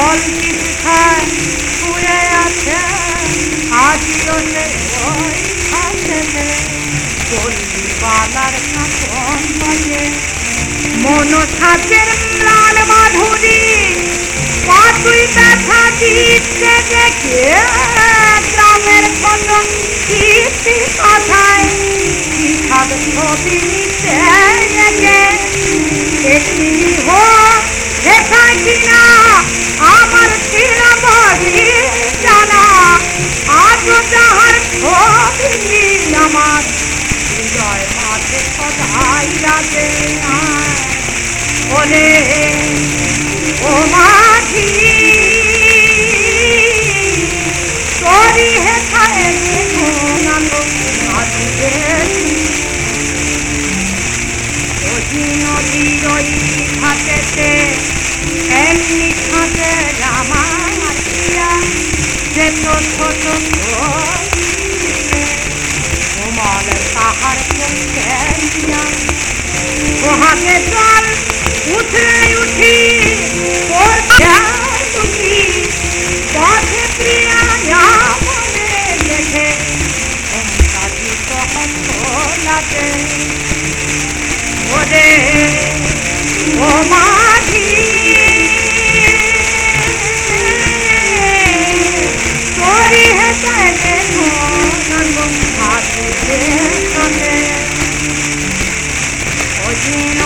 কিছু খায় শুয়ে আছে? আজিও সে ওই ঘাটেতে চল্লি বালার কাপন বাজে। মন ছাতের লাল মাধুরী পাতুই ব্যথা দিচ্ছে দেখে গ্রামের কত কীর্তি কথায়। ছবি নিতে একটি যাহার রাজে ওরে ও মাঝি তোরি দেখুন আলো আজকে ওই নদীর এমনি খাতে রামা মাটিয়া যে ছোট কোমল ওহাকে জল উঠে উঠি লাগে